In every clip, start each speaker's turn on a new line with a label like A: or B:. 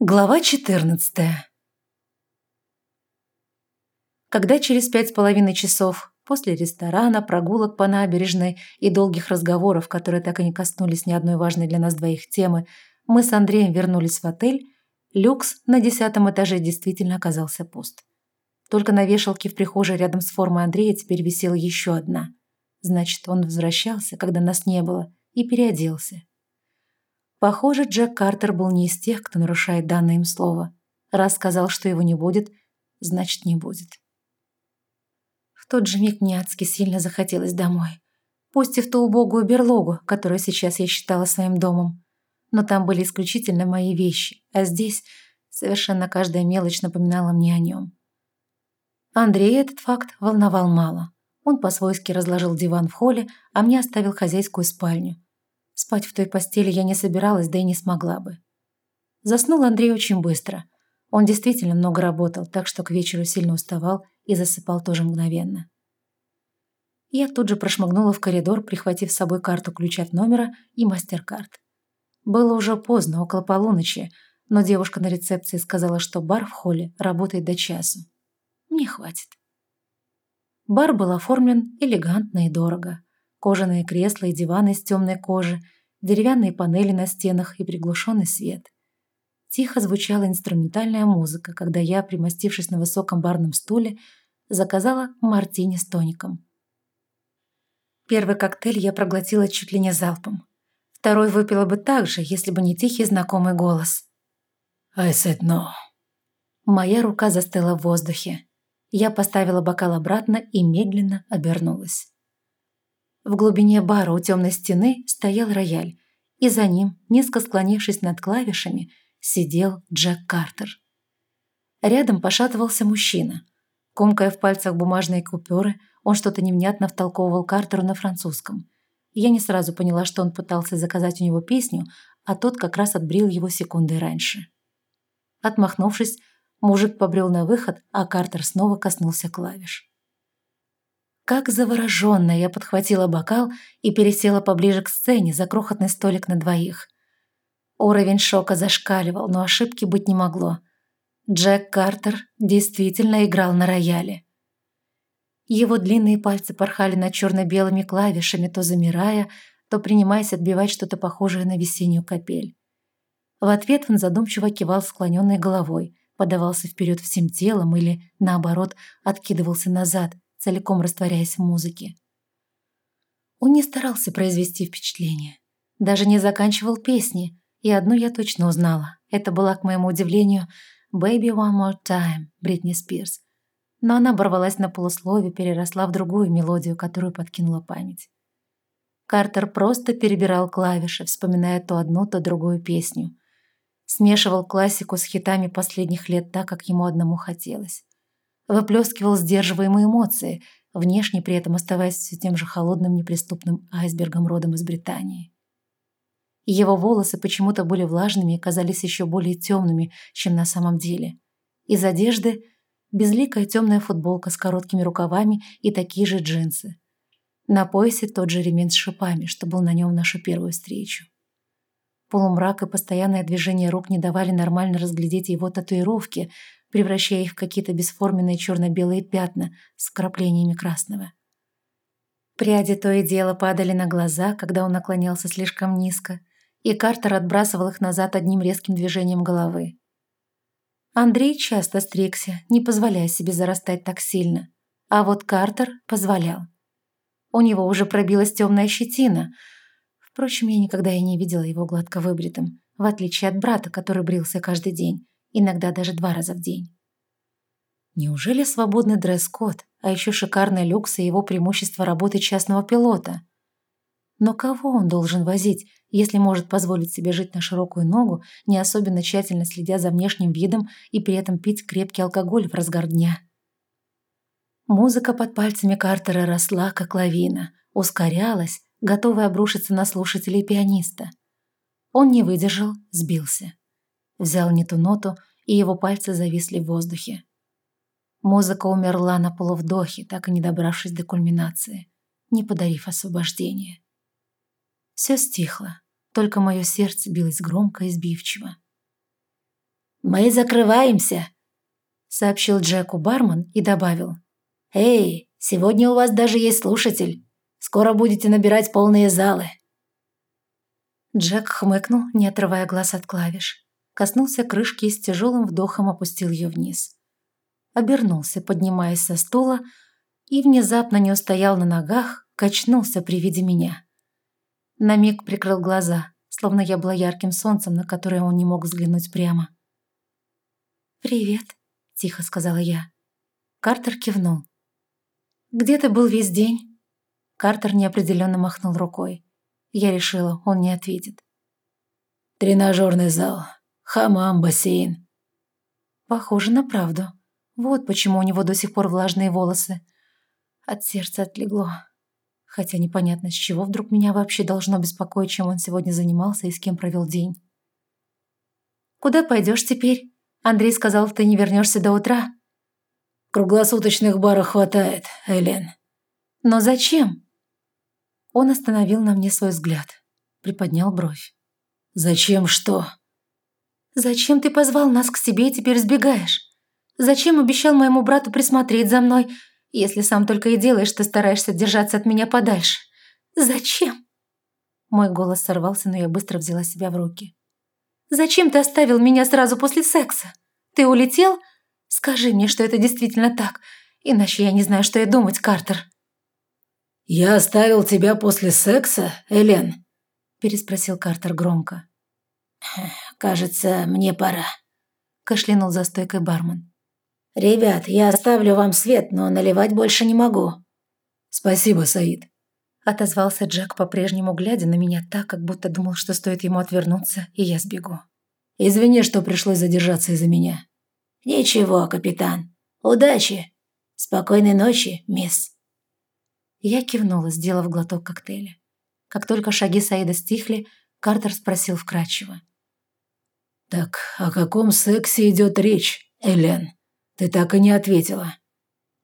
A: Глава 14 Когда через пять с половиной часов после ресторана, прогулок по набережной и долгих разговоров, которые так и не коснулись ни одной важной для нас двоих темы, мы с Андреем вернулись в отель, люкс на десятом этаже действительно оказался пуст. Только на вешалке в прихожей рядом с формой Андрея теперь висела еще одна. Значит, он возвращался, когда нас не было, и переоделся. Похоже, Джек Картер был не из тех, кто нарушает данное им слово. Раз сказал, что его не будет, значит, не будет. В тот же миг мне адски сильно захотелось домой. Пусть и в ту убогую берлогу, которую сейчас я считала своим домом. Но там были исключительно мои вещи, а здесь совершенно каждая мелочь напоминала мне о нем. Андрея этот факт волновал мало. Он по-свойски разложил диван в холле, а мне оставил хозяйскую спальню – Спать в той постели я не собиралась, да и не смогла бы. Заснул Андрей очень быстро. Он действительно много работал, так что к вечеру сильно уставал и засыпал тоже мгновенно. Я тут же прошмыгнула в коридор, прихватив с собой карту ключ от номера и мастер-карт. Было уже поздно, около полуночи, но девушка на рецепции сказала, что бар в холле работает до часу. Мне хватит. Бар был оформлен элегантно и дорого. Кожаные кресла и диваны из темной кожи, деревянные панели на стенах и приглушенный свет. Тихо звучала инструментальная музыка, когда я, примостившись на высоком барном стуле, заказала мартини с тоником. Первый коктейль я проглотила чуть ли не залпом. Второй выпила бы так же, если бы не тихий знакомый голос. «I said no». Моя рука застыла в воздухе. Я поставила бокал обратно и медленно обернулась. В глубине бара у темной стены стоял рояль, и за ним, низко склонившись над клавишами, сидел Джек Картер. Рядом пошатывался мужчина. Комкая в пальцах бумажные купюры, он что-то невнятно втолковывал Картеру на французском. Я не сразу поняла, что он пытался заказать у него песню, а тот как раз отбрил его секунды раньше. Отмахнувшись, мужик побрел на выход, а Картер снова коснулся клавиш. Как завороженная я подхватила бокал и пересела поближе к сцене за крохотный столик на двоих. Уровень шока зашкаливал, но ошибки быть не могло. Джек Картер действительно играл на рояле. Его длинные пальцы порхали над черно-белыми клавишами, то замирая, то принимаясь отбивать что-то похожее на весеннюю капель. В ответ он задумчиво кивал склоненной головой, подавался вперед всем телом или, наоборот, откидывался назад – целиком растворяясь в музыке. Он не старался произвести впечатление, даже не заканчивал песни, и одну я точно узнала. Это была, к моему удивлению, «Baby One More Time» Бритни Спирс. Но она оборвалась на полуслове, переросла в другую мелодию, которую подкинула память. Картер просто перебирал клавиши, вспоминая то одну, то другую песню. Смешивал классику с хитами последних лет так, как ему одному хотелось выплескивал сдерживаемые эмоции, внешне при этом оставаясь все тем же холодным неприступным айсбергом родом из Британии. Его волосы почему-то были влажными и казались еще более темными, чем на самом деле. Из одежды – безликая темная футболка с короткими рукавами и такие же джинсы. На поясе тот же ремень с шипами, что был на нем в нашу первую встречу. Полумрак и постоянное движение рук не давали нормально разглядеть его татуировки, превращая их в какие-то бесформенные черно-белые пятна с вкраплениями красного. Пряди то и дело падали на глаза, когда он наклонялся слишком низко, и Картер отбрасывал их назад одним резким движением головы. Андрей часто стригся, не позволяя себе зарастать так сильно, а вот Картер позволял. У него уже пробилась темная щетина. Впрочем, я никогда и не видела его гладко выбритым, в отличие от брата, который брился каждый день иногда даже два раза в день. Неужели свободный дресс-код, а еще шикарный люкс и его преимущество работы частного пилота? Но кого он должен возить, если может позволить себе жить на широкую ногу, не особенно тщательно следя за внешним видом и при этом пить крепкий алкоголь в разгар дня? Музыка под пальцами Картера росла, как лавина, ускорялась, готовая обрушиться на слушателей пианиста. Он не выдержал, сбился. Взял не ту ноту, и его пальцы зависли в воздухе. Музыка умерла на полувдохе, так и не добравшись до кульминации, не подарив освобождения. Все стихло, только мое сердце билось громко и сбивчиво.
B: «Мы закрываемся», — сообщил Джеку бармен и добавил. «Эй, сегодня у вас даже есть слушатель. Скоро будете набирать полные залы».
A: Джек хмыкнул, не отрывая глаз от клавиш. Коснулся крышки и с тяжелым вдохом опустил ее вниз. Обернулся, поднимаясь со стула, и внезапно не устоял на ногах, качнулся при виде меня. На миг прикрыл глаза, словно я была ярким солнцем, на которое он не мог взглянуть прямо. «Привет», — тихо сказала я. Картер кивнул. «Где ты был весь день?» Картер неопределенно махнул рукой. Я решила, он не ответит.
B: «Тренажерный зал, хамам, бассейн».
A: Похоже на правду. Вот почему у него до сих пор влажные волосы. От сердца отлегло. Хотя непонятно, с чего вдруг меня вообще должно беспокоить, чем он сегодня занимался и с кем провел день. «Куда пойдешь теперь? Андрей сказал, ты не вернешься до утра».
B: «Круглосуточных баров хватает, Элен».
A: «Но зачем?» Он остановил на мне свой взгляд, приподнял бровь.
B: «Зачем что?»
A: «Зачем ты позвал нас к себе и теперь сбегаешь? Зачем обещал моему брату присмотреть за мной, если сам только и делаешь, что стараешься держаться от меня подальше? Зачем?» Мой голос сорвался, но я быстро взяла себя в руки. «Зачем ты оставил меня сразу после секса? Ты улетел? Скажи мне, что это действительно так, иначе я не знаю, что и думать, Картер».
B: «Я оставил тебя после секса, Элен?» – переспросил Картер громко. «Кажется, мне пора», – кашлянул за стойкой бармен. «Ребят, я оставлю вам свет, но наливать больше не могу». «Спасибо, Саид», – отозвался Джек, по-прежнему глядя на меня так, как будто думал, что стоит ему отвернуться, и я сбегу. «Извини, что пришлось задержаться из-за меня». «Ничего, капитан. Удачи. Спокойной ночи, мисс».
A: Я кивнула, сделав глоток коктейля. Как только шаги Саида стихли, Картер спросил вкрадчиво.
B: «Так о каком сексе идет речь, Элен? Ты так и не ответила».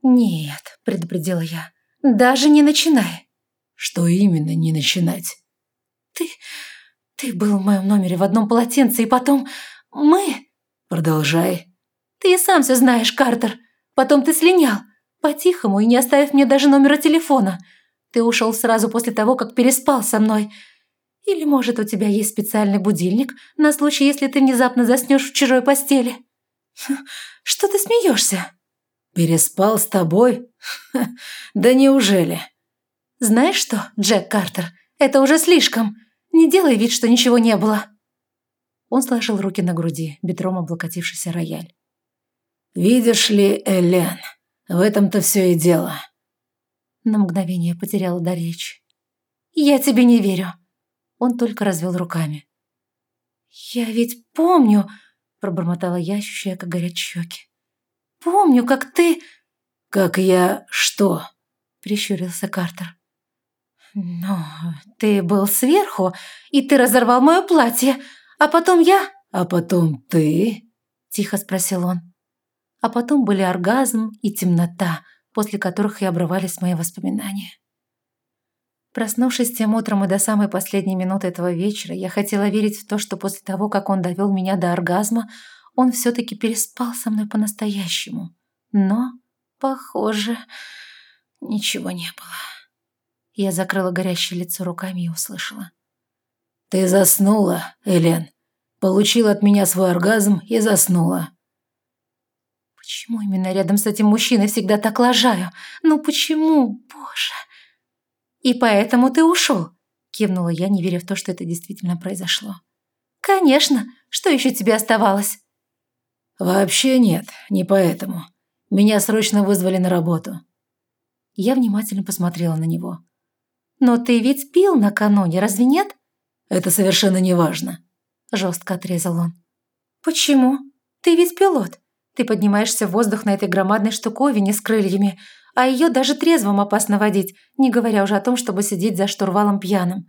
A: «Нет», — предупредила я, — «даже не начинай».
B: «Что именно не начинать?»
A: «Ты... ты был в моем номере в одном полотенце, и потом... мы...»
B: «Продолжай».
A: «Ты и сам все знаешь, Картер. Потом ты слинял. По-тихому и не оставив мне даже номера телефона. Ты ушел сразу после того, как переспал со мной. Или, может, у тебя есть специальный будильник на случай, если ты внезапно заснешь в чужой постели? Что ты смеешься?
B: Переспал с тобой? Да неужели?
A: Знаешь что, Джек Картер, это уже слишком. Не делай вид, что ничего не было. Он сложил руки на груди, бедром облокотившийся рояль.
B: «Видишь ли, Элен, в этом-то все и дело».
A: На мгновение потеряла до речи. «Я тебе не верю». Он только развел руками. «Я ведь помню...» Пробормотала я, ощущая, как горят щеки. «Помню, как ты...»
B: «Как я что?»
A: Прищурился Картер. «Ну, ты был сверху, и ты разорвал мое платье, а потом я...»
B: «А потом ты?»
A: Тихо спросил он а потом были оргазм и темнота, после которых и обрывались мои воспоминания. Проснувшись тем утром и до самой последней минуты этого вечера, я хотела верить в то, что после того, как он довел меня до оргазма, он все-таки переспал со мной по-настоящему. Но, похоже, ничего не было. Я закрыла горящее лицо руками и услышала.
B: «Ты заснула, Элен. Получила от меня свой оргазм и заснула.
A: Почему именно рядом с этим мужчиной всегда так лажаю? Ну почему, боже? И поэтому ты ушел? Кивнула я, не веря в то, что это действительно произошло. Конечно, что еще тебе оставалось?
B: Вообще нет, не поэтому. Меня срочно вызвали на работу.
A: Я внимательно посмотрела на него. Но ты ведь пил накануне, разве нет?
B: Это совершенно не важно.
A: Жестко отрезал он. Почему? Ты ведь пилот. Ты поднимаешься в воздух на этой громадной штуковине с крыльями, а ее даже трезвым опасно водить, не говоря уже о том, чтобы сидеть за штурвалом пьяным.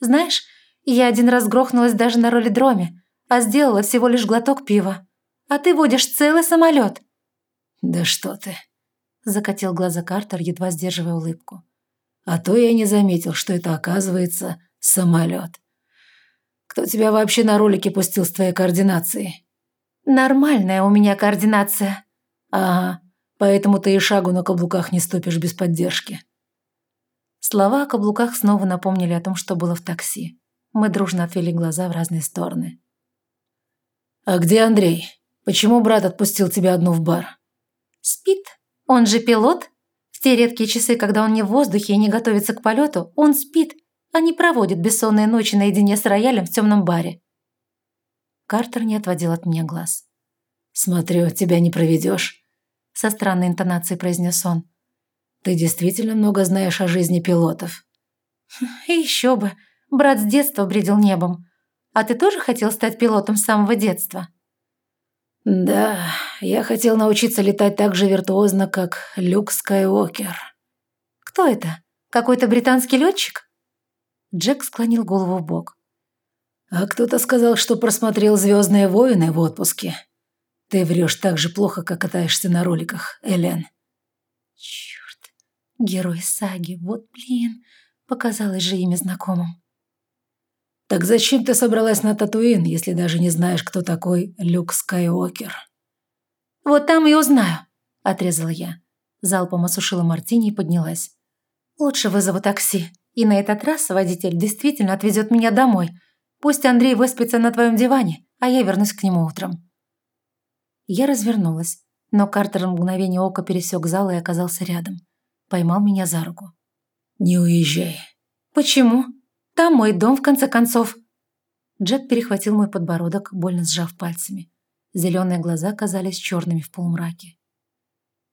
A: Знаешь, я один раз грохнулась даже на ролидроме, а сделала всего лишь глоток пива. А ты водишь целый самолет.
B: «Да что ты!» – закатил глаза Картер, едва сдерживая улыбку. «А то я не заметил, что это, оказывается, самолет. Кто тебя вообще на ролике пустил с твоей координацией?»
A: Нормальная у меня координация.
B: Ага, поэтому ты и шагу на каблуках не ступишь без поддержки.
A: Слова о каблуках снова напомнили о том, что было в такси. Мы дружно отвели глаза в разные стороны.
B: «А где Андрей? Почему брат отпустил тебя одну в бар?»
A: «Спит. Он же пилот. В те редкие часы, когда он не в воздухе и не готовится к полету, он спит, а не проводит бессонные ночи наедине с роялем в темном баре. Картер не отводил от меня глаз.
B: «Смотрю, тебя не проведешь», –
A: со странной интонацией произнес он.
B: «Ты действительно много знаешь о жизни пилотов».
A: «И еще бы. Брат с детства бредил небом. А ты тоже хотел стать пилотом с самого детства?»
B: «Да, я хотел научиться летать так же виртуозно, как Люк Скайуокер».
A: «Кто это? Какой-то британский летчик?» Джек склонил голову в бок.
B: А кто-то сказал, что просмотрел «Звездные войны» в отпуске. Ты врешь так же плохо, как катаешься на роликах, Элен.
A: Черт, герой саги, вот блин, показалось же имя знакомым.
B: Так зачем ты собралась на Татуин, если даже не знаешь, кто такой Люк Скайуокер?
A: Вот там и узнаю, отрезала я. Залпом осушила мартини и поднялась. Лучше вызову такси, и на этот раз водитель действительно отвезет меня домой – Пусть Андрей выспится на твоем диване, а я вернусь к нему утром». Я развернулась, но Картер в мгновение ока пересек зал и оказался рядом. Поймал меня за руку.
B: «Не уезжай».
A: «Почему? Там мой дом, в конце концов». Джек перехватил мой подбородок, больно сжав пальцами. Зеленые глаза казались черными в полумраке.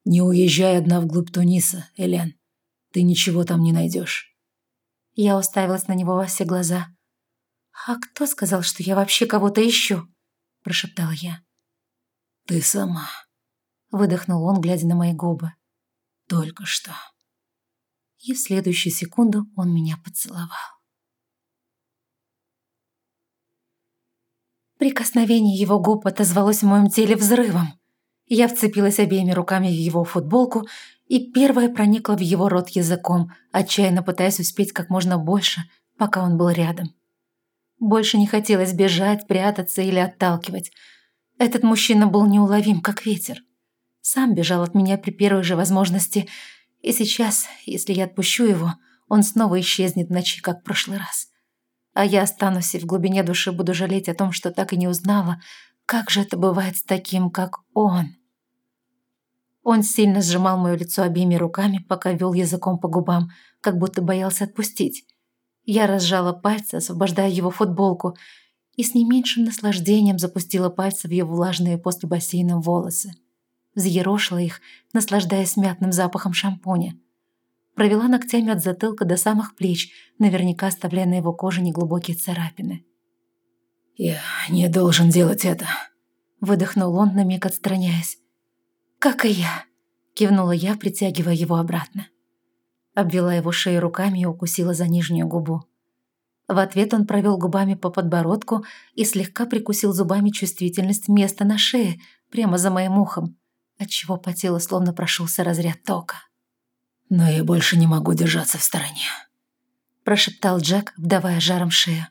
B: «Не уезжай одна вглубь Туниса, Элен. Ты ничего там не найдешь».
A: Я уставилась на него во все глаза. «А кто сказал, что я вообще кого-то ищу?» – прошептала я.
B: «Ты сама», –
A: выдохнул он, глядя на мои губы.
B: «Только что».
A: И в следующую секунду он меня поцеловал. Прикосновение его губ отозвалось в моем теле взрывом. Я вцепилась обеими руками в его футболку и первая проникла в его рот языком, отчаянно пытаясь успеть как можно больше, пока он был рядом. Больше не хотелось бежать, прятаться или отталкивать. Этот мужчина был неуловим, как ветер. Сам бежал от меня при первой же возможности, и сейчас, если я отпущу его, он снова исчезнет в ночи, как в прошлый раз. А я останусь и в глубине души буду жалеть о том, что так и не узнала, как же это бывает с таким, как он. Он сильно сжимал мое лицо обеими руками, пока вел языком по губам, как будто боялся отпустить. Я разжала пальцы, освобождая его футболку, и с не меньшим наслаждением запустила пальцы в его влажные после бассейна волосы. Взъерошила их, наслаждаясь мятным запахом шампуня. Провела ногтями от затылка до самых плеч, наверняка оставляя на его коже неглубокие царапины.
B: «Я не должен делать это», — выдохнул он, на миг отстраняясь.
A: «Как и я», — кивнула я, притягивая его обратно обвела его шею руками и укусила за нижнюю губу. В ответ он провел губами по подбородку и слегка прикусил зубами чувствительность места на шее, прямо за моим ухом, отчего по телу словно прошелся разряд тока.
B: «Но я больше не могу держаться в стороне», –
A: прошептал Джек, вдавая жаром шею.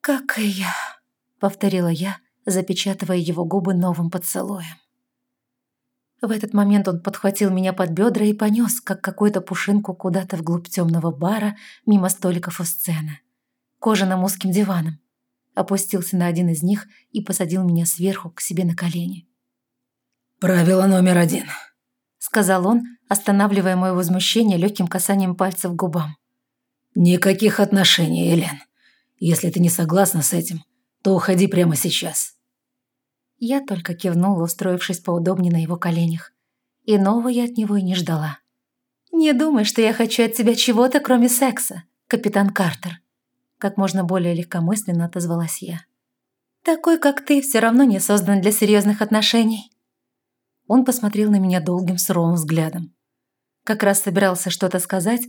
A: «Как и я», – повторила я, запечатывая его губы новым поцелуем. В этот момент он подхватил меня под бедра и понес, как какую-то пушинку, куда-то вглубь темного бара, мимо столиков у сцены. Кожаным узким диваном. Опустился на один из них и посадил меня сверху к себе на колени.
B: «Правило номер один», —
A: сказал он, останавливая мое возмущение легким касанием пальцев к губам.
B: «Никаких отношений, Элен. Если ты не согласна с этим, то уходи прямо сейчас».
A: Я только кивнула, устроившись поудобнее на его коленях. Иного я от него и не ждала. «Не думай, что я хочу от тебя чего-то, кроме секса, капитан Картер», как можно более легкомысленно отозвалась я. «Такой, как ты, все равно не создан для серьезных отношений». Он посмотрел на меня долгим суровым взглядом. Как раз собирался что-то сказать,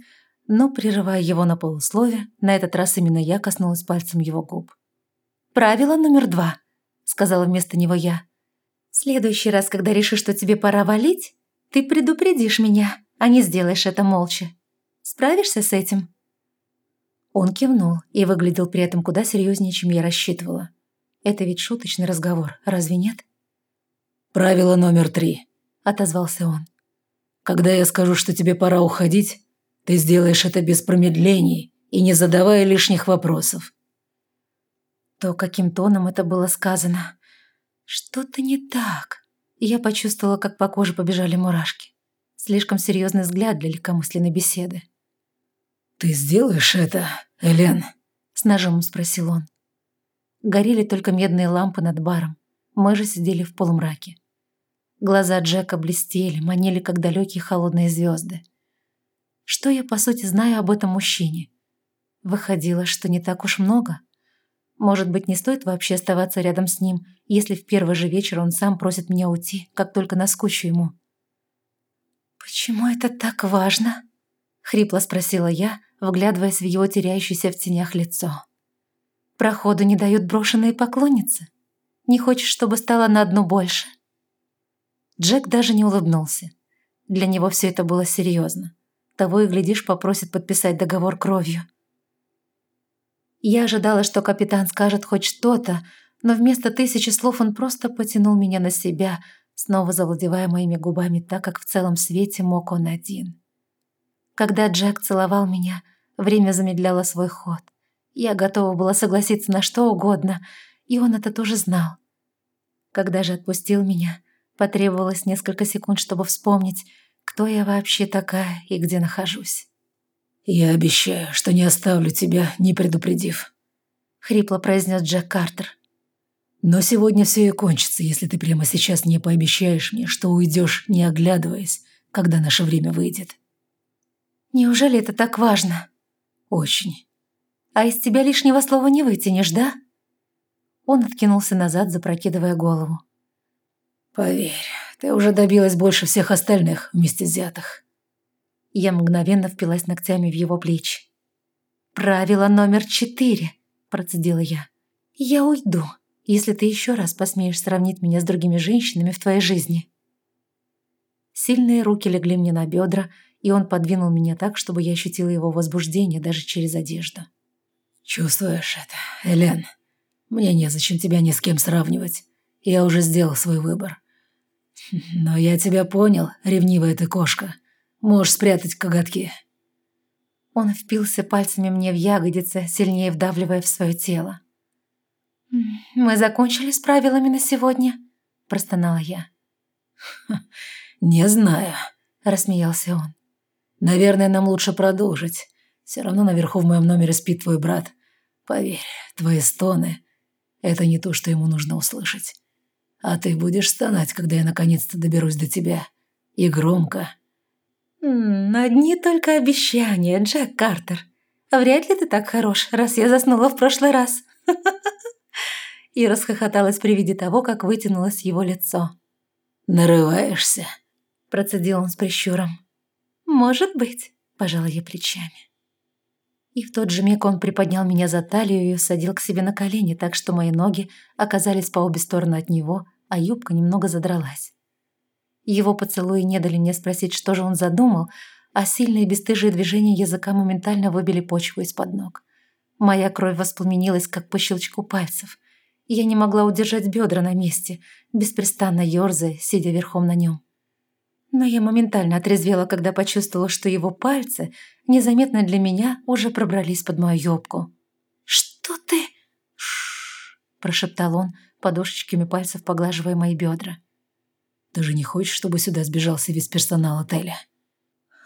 A: но, прерывая его на полуслове, на этот раз именно я коснулась пальцем его губ. «Правило номер два – сказала вместо него я. «В следующий раз, когда решишь, что тебе пора валить, ты предупредишь меня, а не сделаешь это молча. Справишься с этим?» Он кивнул и выглядел при этом куда серьезнее, чем я рассчитывала. Это ведь шуточный разговор, разве нет?
B: «Правило номер три», –
A: отозвался он.
B: «Когда я скажу, что тебе пора уходить, ты сделаешь это без промедлений и не задавая лишних вопросов».
A: То, каким тоном это было сказано. Что-то не так. Я почувствовала, как по коже побежали мурашки. Слишком серьезный взгляд для легкомысленной беседы.
B: «Ты сделаешь это, Элен?»
A: – с нажимом спросил он. Горели только медные лампы над баром. Мы же сидели в полумраке. Глаза Джека блестели, манили, как далекие холодные звезды. Что я, по сути, знаю об этом мужчине? Выходило, что не так уж много. Может быть, не стоит вообще оставаться рядом с ним, если в первый же вечер он сам просит меня уйти, как только наскучу ему. «Почему это так важно?» — хрипло спросила я, вглядываясь в его теряющееся в тенях лицо. «Проходу не дают брошенные поклонницы? Не хочешь, чтобы стало на одну больше?» Джек даже не улыбнулся. Для него все это было серьезно. Того и глядишь, попросит подписать договор кровью. Я ожидала, что капитан скажет хоть что-то, но вместо тысячи слов он просто потянул меня на себя, снова завладевая моими губами так, как в целом свете мог он один. Когда Джек целовал меня, время замедляло свой ход. Я готова была согласиться на что угодно, и он это тоже знал. Когда же отпустил меня, потребовалось несколько секунд, чтобы вспомнить, кто я вообще такая и где нахожусь.
B: «Я обещаю, что не оставлю тебя, не предупредив», — хрипло произнес Джек Картер. «Но сегодня все и кончится, если ты прямо сейчас не пообещаешь мне, что уйдешь, не оглядываясь, когда наше время выйдет».
A: «Неужели это так важно?»
B: «Очень».
A: «А из тебя лишнего слова не вытянешь, да?» Он откинулся назад, запрокидывая голову.
B: «Поверь, ты уже добилась больше всех остальных вместе взятых».
A: Я мгновенно впилась ногтями в его плечи. «Правило номер четыре», – процедила я. «Я уйду, если ты еще раз посмеешь сравнить меня с другими женщинами в твоей жизни». Сильные руки легли мне на бедра, и он подвинул меня так, чтобы я ощутила его возбуждение даже через одежду.
B: «Чувствуешь это, Элен? Мне незачем тебя ни с кем сравнивать. Я уже сделал свой выбор. Но я тебя понял, ревнивая ты кошка. Можешь спрятать коготки».
A: Он впился пальцами мне в ягодицы, сильнее вдавливая в свое тело. «Мы закончили с правилами на сегодня?» – простонала я.
B: «Не знаю», –
A: рассмеялся он.
B: «Наверное, нам лучше продолжить. Все равно наверху в моем номере спит твой брат. Поверь, твои стоны – это не то, что ему нужно услышать. А ты будешь стонать, когда я наконец-то доберусь до тебя. И громко,
A: «Одни только обещания, Джек Картер. Вряд ли ты так хорош, раз я заснула в прошлый раз». И расхохоталась при виде того, как вытянулось его лицо.
B: «Нарываешься?»
A: – процедил он с прищуром. «Может быть», – пожала я плечами. И в тот же миг он приподнял меня за талию и усадил к себе на колени, так что мои ноги оказались по обе стороны от него, а юбка немного задралась. Его поцелуи не дали мне спросить, что же он задумал, а сильные бесстыжие движения языка моментально выбили почву из-под ног. Моя кровь воспламенилась, как по щелчку пальцев. Я не могла удержать бедра на месте, беспрестанно ерзая, сидя верхом на нем. Но я моментально отрезвела, когда почувствовала, что его пальцы, незаметно для меня, уже пробрались под мою юбку. «Что ты?» Ш прошептал он, подушечками пальцев поглаживая мои бедра.
B: Ты же не хочешь, чтобы сюда сбежался весь персонал отеля?»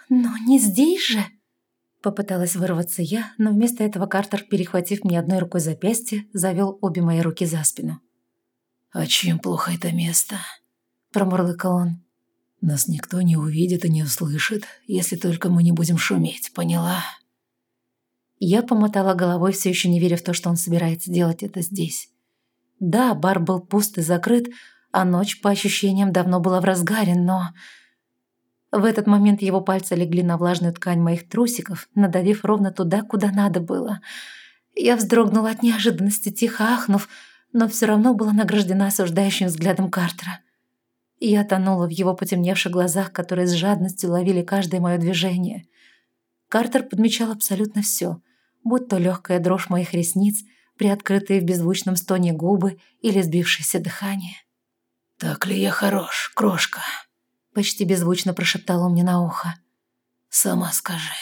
A: «Но не здесь же!» Попыталась вырваться я, но вместо этого Картер, перехватив мне одной рукой запястье, завел обе мои руки за спину.
B: «А чем плохо это место?»
A: Промурлыкал он.
B: «Нас никто не увидит и не услышит, если только мы не будем шуметь, поняла?»
A: Я помотала головой, все еще не веря в то, что он собирается делать это здесь. Да, бар был пуст и закрыт, а ночь, по ощущениям, давно была в разгаре, но... В этот момент его пальцы легли на влажную ткань моих трусиков, надавив ровно туда, куда надо было. Я вздрогнула от неожиданности, тихо ахнув, но все равно была награждена осуждающим взглядом Картера. Я тонула в его потемневших глазах, которые с жадностью ловили каждое мое движение. Картер подмечал абсолютно все, будь то легкая дрожь моих ресниц, приоткрытые в беззвучном стоне губы или сбившееся дыхание.
B: «Так ли я хорош, крошка?»
A: Почти беззвучно прошептал он мне на ухо.
B: «Сама скажи.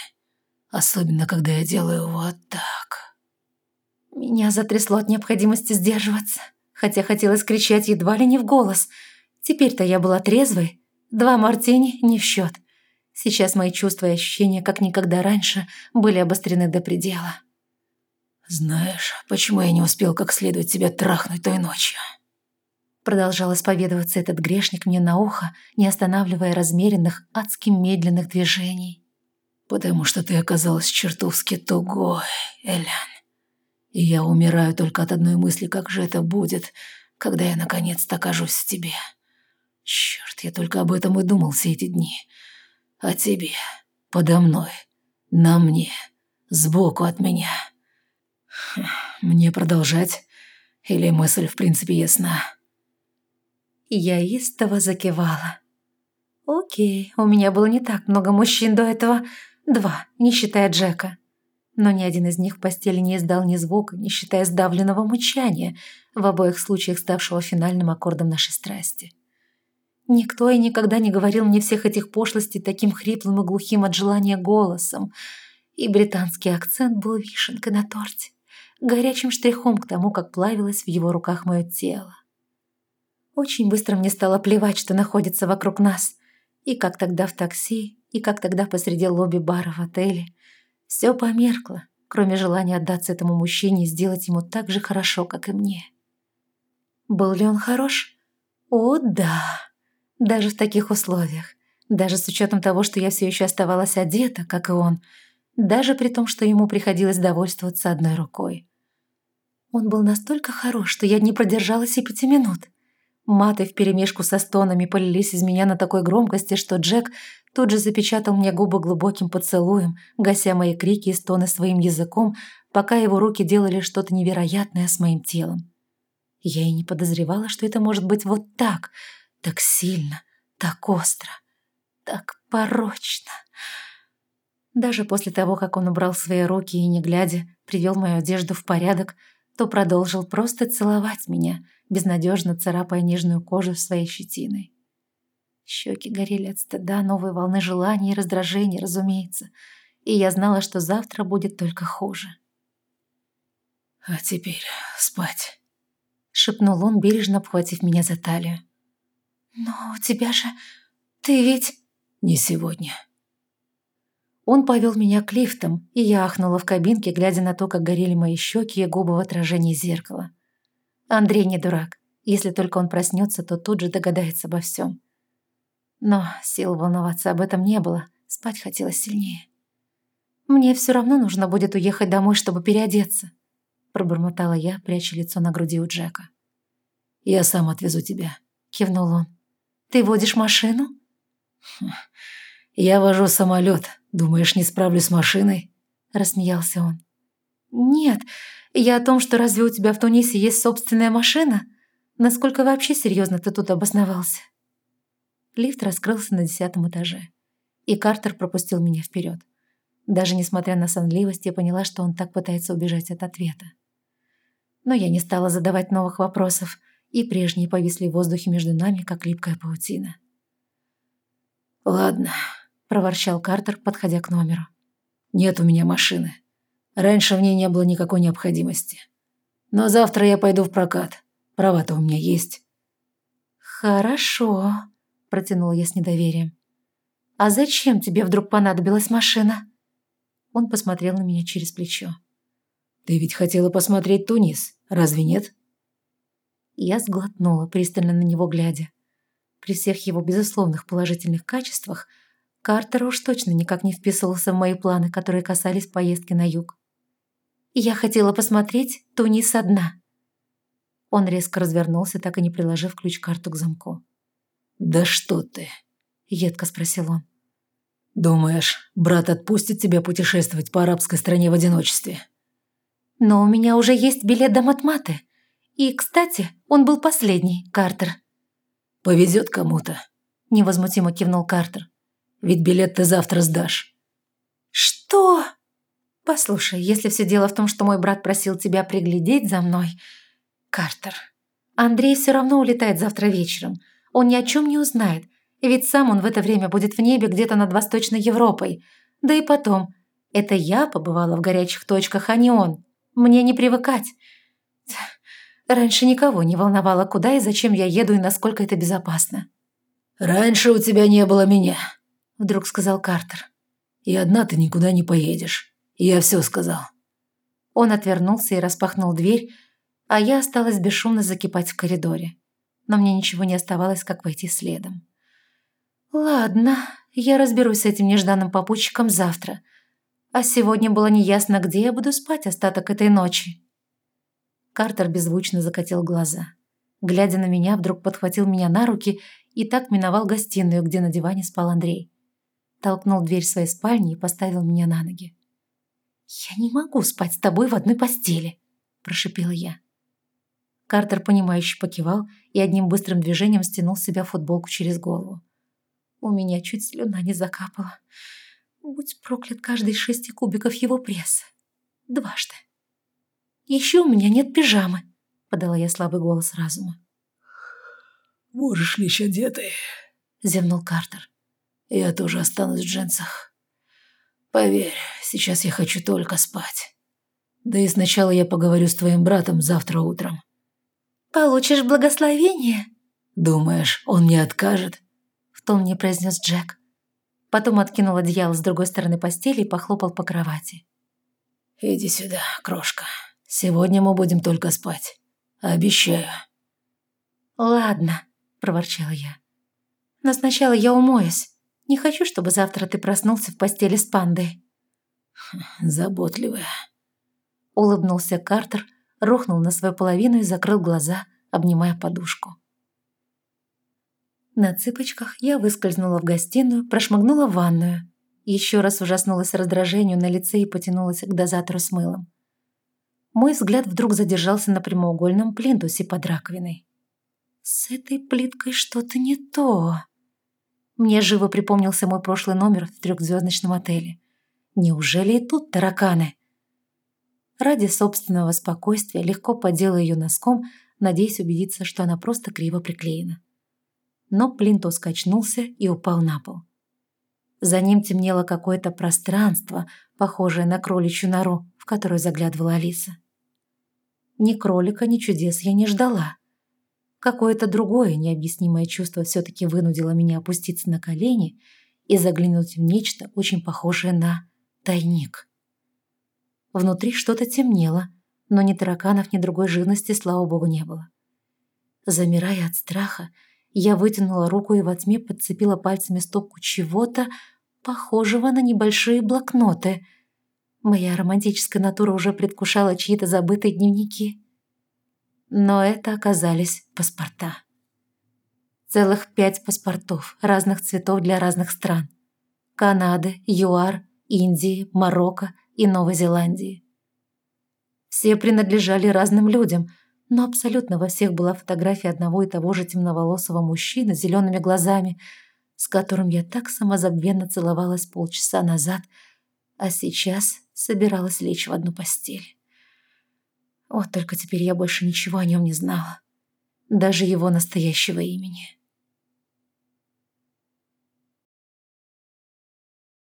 B: Особенно, когда я делаю вот так».
A: Меня затрясло от необходимости сдерживаться, хотя хотелось кричать едва ли не в голос. Теперь-то я была трезвой. Два мартини не в счет. Сейчас мои чувства и ощущения, как никогда раньше, были обострены до предела.
B: «Знаешь, почему я не успел как следует тебя трахнуть той ночью?»
A: Продолжал исповедоваться этот грешник мне на ухо, не останавливая размеренных, адски медленных движений.
B: «Потому что ты оказалась чертовски тугой, Элен. И я умираю только от одной мысли, как же это будет, когда я наконец-то окажусь в тебе. Черт, я только об этом и думал все эти дни. О тебе, подо мной, на мне, сбоку от меня». Мне продолжать? Или мысль в принципе ясна?
A: Я истово закивала. Окей, у меня было не так много мужчин до этого. Два, не считая Джека. Но ни один из них в постели не издал ни звука, не считая сдавленного мычания, в обоих случаях ставшего финальным аккордом нашей страсти. Никто и никогда не говорил мне всех этих пошлостей таким хриплым и глухим от желания голосом, и британский акцент был вишенкой на торте горячим штрихом к тому, как плавилось в его руках мое тело. Очень быстро мне стало плевать, что находится вокруг нас, и как тогда в такси, и как тогда посреди лобби-бара в отеле. Все померкло, кроме желания отдаться этому мужчине и сделать ему так же хорошо, как и мне. Был ли он хорош? О, да! Даже в таких условиях. Даже с учетом того, что я все еще оставалась одета, как и он. Даже при том, что ему приходилось довольствоваться одной рукой. Он был настолько хорош, что я не продержалась и пяти минут. Маты вперемешку со стонами полились из меня на такой громкости, что Джек тут же запечатал мне губы глубоким поцелуем, гася мои крики и стоны своим языком, пока его руки делали что-то невероятное с моим телом. Я и не подозревала, что это может быть вот так, так сильно, так остро, так порочно. Даже после того, как он убрал свои руки и, не глядя, привел мою одежду в порядок, то продолжил просто целовать меня, безнадежно царапая нежную кожу своей щетиной. Щеки горели от стыда, новой волны желания и раздражения, разумеется, и я знала, что завтра будет только хуже.
B: «А теперь спать», —
A: шепнул он, бережно обхватив меня за талию. «Но у тебя же... Ты ведь...»
B: «Не сегодня»,
A: он повел меня к лифтам, и я ахнула в кабинке, глядя на то, как горели мои щеки и губы в отражении зеркала. Андрей не дурак. Если только он проснется, то тут же догадается обо всем. Но сил волноваться об этом не было, спать хотелось сильнее. «Мне все равно нужно будет уехать домой, чтобы переодеться», пробормотала я, пряча лицо на груди у Джека.
B: «Я сам отвезу тебя», —
A: кивнул он. «Ты водишь машину?»
B: «Я вожу самолет. Думаешь, не справлюсь с машиной?»
A: Рассмеялся он. «Нет, я о том, что разве у тебя в Тунисе есть собственная машина? Насколько вообще серьезно ты тут обосновался?» Лифт раскрылся на десятом этаже, и Картер пропустил меня вперед. Даже несмотря на сонливость, я поняла, что он так пытается убежать от ответа. Но я не стала задавать новых вопросов, и прежние повисли в воздухе между нами, как липкая паутина.
B: «Ладно», проворчал Картер, подходя к номеру. «Нет у меня машины. Раньше в ней не было никакой необходимости. Но завтра я пойду в прокат. Права-то у меня есть».
A: «Хорошо», – протянула я с недоверием. «А зачем тебе вдруг понадобилась машина?» Он посмотрел на меня через плечо.
B: «Ты ведь хотела посмотреть Тунис, разве нет?»
A: Я сглотнула, пристально на него глядя. При всех его безусловных положительных качествах – Картер уж точно никак не вписывался в мои планы, которые касались поездки на юг. Я хотела посмотреть Тунис одна. Он резко развернулся, так и не приложив ключ-карту к замку.
B: «Да что ты?»
A: – едко спросил он.
B: «Думаешь, брат отпустит тебя путешествовать по арабской стране в одиночестве?»
A: «Но у меня уже есть билет до Матматы. И, кстати, он был последний, Картер».
B: «Повезет кому-то», –
A: невозмутимо кивнул Картер.
B: Ведь билет ты завтра сдашь».
A: «Что?» «Послушай, если все дело в том, что мой брат просил тебя приглядеть за мной...» «Картер, Андрей все равно улетает завтра вечером. Он ни о чем не узнает, ведь сам он в это время будет в небе где-то над Восточной Европой. Да и потом, это я побывала в горячих точках, а не он. Мне не привыкать. Раньше никого не волновало, куда и зачем я еду и насколько это безопасно.
B: «Раньше у тебя не было меня», — вдруг сказал Картер. «И одна ты никуда не поедешь. Я все сказал».
A: Он отвернулся и распахнул дверь, а я осталась бесшумно закипать в коридоре. Но мне ничего не оставалось, как войти следом. «Ладно, я разберусь с этим нежданным попутчиком завтра. А сегодня было неясно, где я буду спать остаток этой ночи». Картер беззвучно закатил глаза. Глядя на меня, вдруг подхватил меня на руки и так миновал гостиную, где на диване спал Андрей. Толкнул дверь своей спальни и поставил меня на ноги. «Я не могу спать с тобой в одной постели», – прошипела я. Картер, понимающе покивал и одним быстрым движением стянул с себя футболку через голову. У меня чуть слюна не закапала. Будь проклят каждый из шести кубиков его пресса. Дважды. «Еще у меня нет пижамы», — подала я слабый голос разума.
B: «Можешь лечь одетый», — зевнул Картер. «Я тоже останусь в джинсах». Поверь, сейчас я хочу только спать. Да и сначала я поговорю с твоим братом завтра утром.
A: Получишь благословение?
B: Думаешь, он не откажет?
A: В том мне произнес Джек. Потом откинул одеяло с другой стороны постели и похлопал по кровати.
B: «Иди сюда, крошка. Сегодня мы будем только спать. Обещаю».
A: «Ладно», – проворчала я. «Но сначала я умоюсь. Не хочу, чтобы завтра ты проснулся в постели с пандой».
B: «Заботливая».
A: Улыбнулся Картер, рухнул на свою половину и закрыл глаза, обнимая подушку. На цыпочках я выскользнула в гостиную, прошмыгнула в ванную. Еще раз ужаснулась раздражению на лице и потянулась к дозатору с мылом. Мой взгляд вдруг задержался на прямоугольном плинтусе под раковиной. «С этой плиткой что-то не то». Мне живо припомнился мой прошлый номер в трехзвездочном отеле. Неужели и тут тараканы? Ради собственного спокойствия легко подела ее носком, надеясь убедиться, что она просто криво приклеена. Но плинтус качнулся и упал на пол. За ним темнело какое-то пространство, похожее на кроличью нору, в которую заглядывала Алиса. Ни кролика, ни чудес я не ждала. Какое-то другое необъяснимое чувство все-таки вынудило меня опуститься на колени и заглянуть в нечто очень похожее на тайник. Внутри что-то темнело, но ни тараканов, ни другой живности, слава богу, не было. Замирая от страха, я вытянула руку и во тьме подцепила пальцами стопку чего-то, похожего на небольшие блокноты. Моя романтическая натура уже предвкушала чьи-то забытые дневники. Но это оказались паспорта. Целых пять паспортов разных цветов для разных стран. Канады, ЮАР, Индии, Марокко и Новой Зеландии. Все принадлежали разным людям, но абсолютно во всех была фотография одного и того же темноволосого мужчины с зелеными глазами, с которым я так самозабвенно целовалась полчаса назад, а сейчас собиралась лечь в одну постель. Вот только теперь я больше ничего о нем не знала. Даже его настоящего имени.